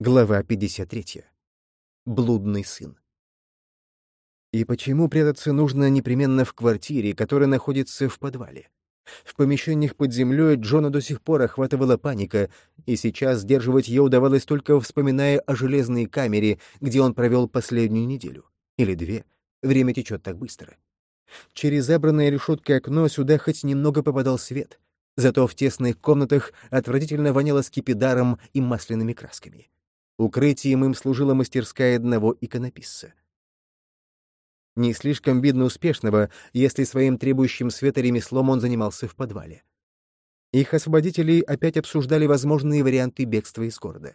Глава 53. Блудный сын. И почему прятаться нужно непременно в квартире, которая находится в подвале? В помещениях под землей Джона до сих пор охватывала паника, и сейчас сдерживать ее удавалось только вспоминая о железной камере, где он провел последнюю неделю. Или две. Время течет так быстро. Через забранное решеткой окно сюда хоть немного попадал свет. Зато в тесных комнатах отвратительно воняло скипидаром и масляными красками. Укрытием им служила мастерская одного иконописца. Не слишком видно успешного, если своим требующим света ремеслом он занимался в подвале. Их освободители опять обсуждали возможные варианты бегства из города.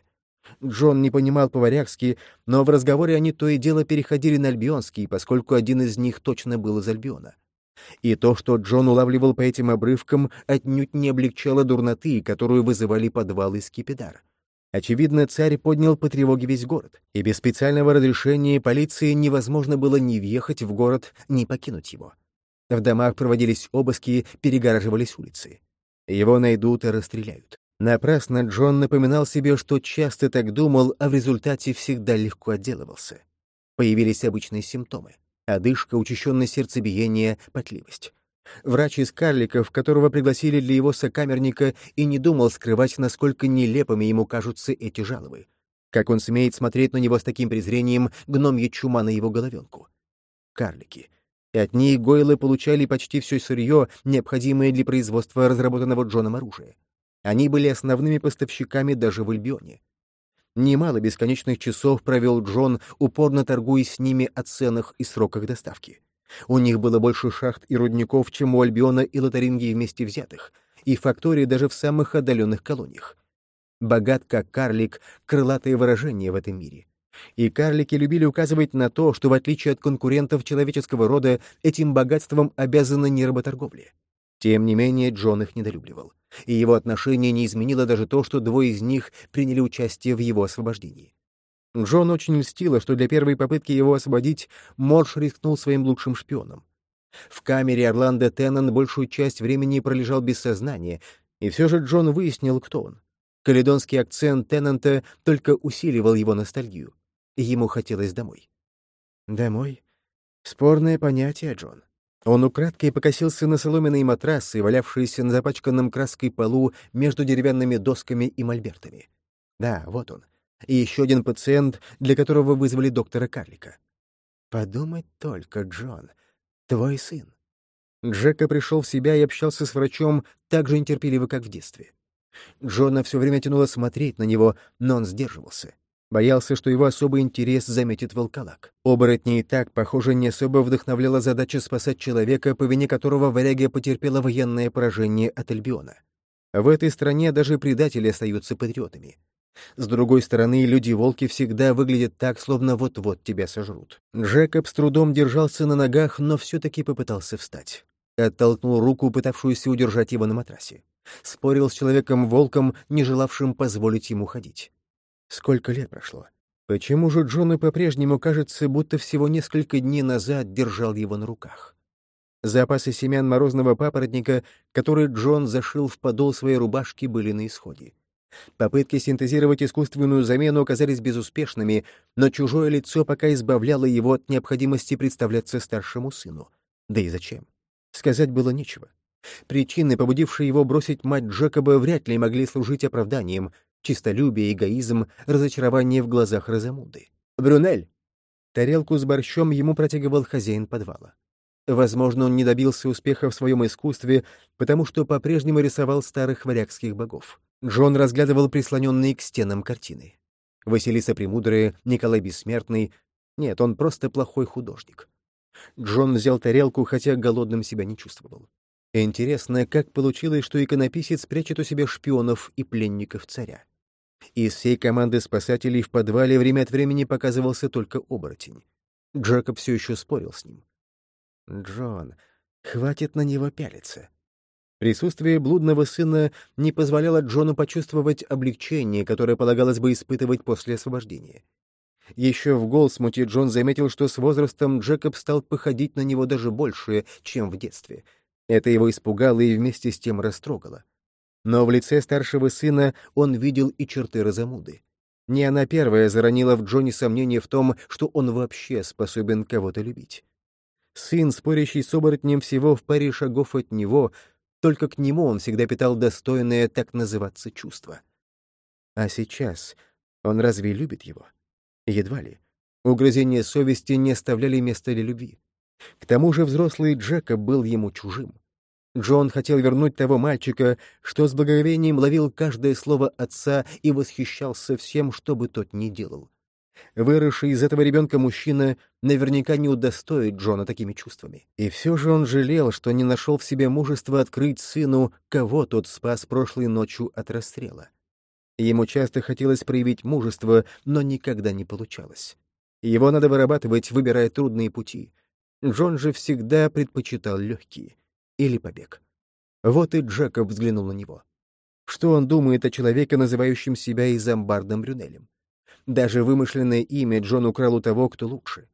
Джон не понимал по-варягски, но в разговоре они то и дело переходили на альбионский, поскольку один из них точно был из Альбиона. И то, что Джон улавливал по этим обрывкам, отнюдь не облегчало дурноты, которую вызывали подвалы Скипидар. Очевидно, царь поднял по тревоге весь город, и без специального разрешения полиции невозможно было ни въехать в город, ни покинуть его. В домах проводились обыски, перегораживались улицы. Его найдут и расстреляют. Напрасно Джон напоминал себе, что часто так думал, а в результате всегда легко отделывался. Появились обычные симптомы — одышка, учащенное сердцебиение, потливость. Врач из карликов, которого пригласили для его сокамерника, и не думал скрывать, насколько нелепыми ему кажутся эти жалобы. Как он смеет смотреть на него с таким презрением, гномья чума на его головенку. Карлики. И от них Гойлы получали почти все сырье, необходимое для производства разработанного Джоном оружия. Они были основными поставщиками даже в Альбионе. Немало бесконечных часов провел Джон, упорно торгуя с ними о ценах и сроках доставки. У них было больше шахт и рудников, чем у Альбиона и Лотарингии вместе взятых, и фактории даже в самых отдаленных колониях. Богат как карлик — крылатое выражение в этом мире. И карлики любили указывать на то, что в отличие от конкурентов человеческого рода, этим богатством обязаны не работорговле. Тем не менее, Джон их недолюбливал, и его отношение не изменило даже то, что двое из них приняли участие в его освобождении. Джон очень льстило, что для первой попытки его освободить Морш рискнул своим лучшим шпионом. В камере Орландо Теннон большую часть времени пролежал без сознания, и все же Джон выяснил, кто он. Каледонский акцент Теннанта только усиливал его ностальгию. Ему хотелось домой. Домой? Спорное понятие, Джон. Он украдкой покосился на соломенные матрасы, валявшиеся на запачканном краской полу между деревянными досками и мольбертами. Да, вот он, и еще один пациент, для которого вызвали доктора Карлика. «Подумать только, Джон, твой сын». Джека пришел в себя и общался с врачом так же нетерпеливо, как в детстве. Джона все время тянуло смотреть на него, но он сдерживался. Боялся, что его особый интерес заметит волколак. Оборотни и так, похоже, не особо вдохновляла задача спасать человека, по вине которого Варягия потерпела военное поражение от Альбиона. В этой стране даже предатели остаются патриотами. С другой стороны, люди-волки всегда выглядят так, словно вот-вот тебя сожрут. Джекоб с трудом держался на ногах, но все-таки попытался встать. Оттолкнул руку, пытавшуюся удержать его на матрасе. Спорил с человеком-волком, не желавшим позволить ему ходить. Сколько лет прошло? Почему же Джону по-прежнему кажется, будто всего несколько дней назад держал его на руках? Запасы семян морозного папоротника, которые Джон зашил в подол своей рубашки, были на исходе. Попытки синтезировать искусственную замену оказались безуспешными, но чужое лицо пока избавляло его от необходимости представляться старшему сыну. Да и зачем? Сказать было нечего. Причины, побудившие его бросить мать Джекоба, вряд ли могли служить оправданием. Чистолюбие, эгоизм, разочарование в глазах Розамунды. «Брюнель!» Тарелку с борщом ему протягивал хозяин подвала. Возможно, он не добился успеха в своем искусстве, потому что по-прежнему рисовал старых варягских богов. Джон разглядывал прислоненные к стенам картины. Василиса Премудрая, Николай Бессмертный. Нет, он просто плохой художник. Джон взял тарелку, хотя голодным себя не чувствовал. Интересно, как получилось, что иконописец прячет у себя шпионов и пленников царя. Из всей команды спасателей в подвале время от времени показывался только оборотень. Джекоб все еще спорил с ним. «Джон, хватит на него пялиться. Присутствие блудного сына не позволяло Джону почувствовать облегчение, которое полагалось бы испытывать после освобождения. Еще в Голсмуте Джон заметил, что с возрастом Джекоб стал походить на него даже больше, чем в детстве. Это его испугало и вместе с тем растрогало. Но в лице старшего сына он видел и черты Розамуды. Не она первая заронила в Джонни сомнение в том, что он вообще способен кого-то любить. Сын, спорящий с оборотнем всего в паре шагов от него, только к нему он всегда питал достойное так называться чувство. А сейчас он разве любит его? Едва ли. Угрызения совести не оставляли места для любви. К тому же взрослый Джекоб был ему чужим. Джон хотел вернуть того мальчика, что с благоговением ловил каждое слово отца и восхищался всем, что бы тот ни делал. Выросший из этого ребенка мужчина наверняка не удостоит Джона такими чувствами. И все же он жалел, что не нашел в себе мужества открыть сыну, кого тот спас прошлой ночью от расстрела. Ему часто хотелось проявить мужество, но никогда не получалось. Его надо вырабатывать, выбирая трудные пути. Джон же всегда предпочитал легкие. Или побег. Вот и Джекоб взглянул на него. Что он думает о человеке, называющем себя Изамбардом Брюнелем? Даже вымышленное имя Джон украл у того, кто лучше.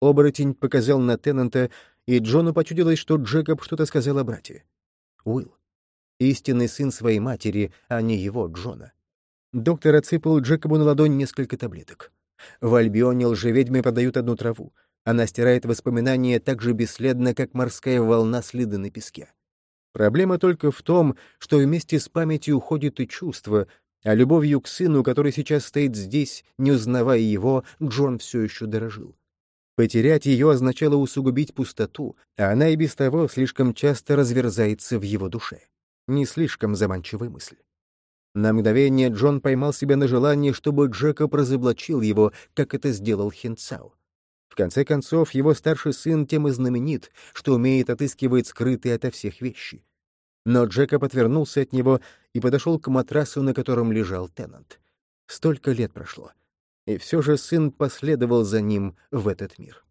Оборотень показал на Теннанта, и Джону почудилось, что Джекоб что-то сказал о брате. Уилл. Истинный сын своей матери, а не его, Джона. Доктор отсыпал Джекобу на ладонь несколько таблеток. В Альбионе лжеведьмы подают одну траву. Она стирает воспоминания так же бесследно, как морская волна следы на песке. Проблема только в том, что вместе с памятью уходит и чувство, а любовью к сыну, который сейчас стоит здесь, не узнавая его, Джон все еще дорожил. Потерять ее означало усугубить пустоту, а она и без того слишком часто разверзается в его душе. Не слишком заманчивая мысль. На мгновение Джон поймал себя на желании, чтобы Джекоб разоблачил его, как это сделал Хинцау. В конце концов, его старший сын тем и знаменит, что умеет отыскивать скрытые ото всех вещи. Но Джекоб отвернулся от него и подошел к матрасу, на котором лежал Теннант. Столько лет прошло. И все же сын последовал за ним в этот мир.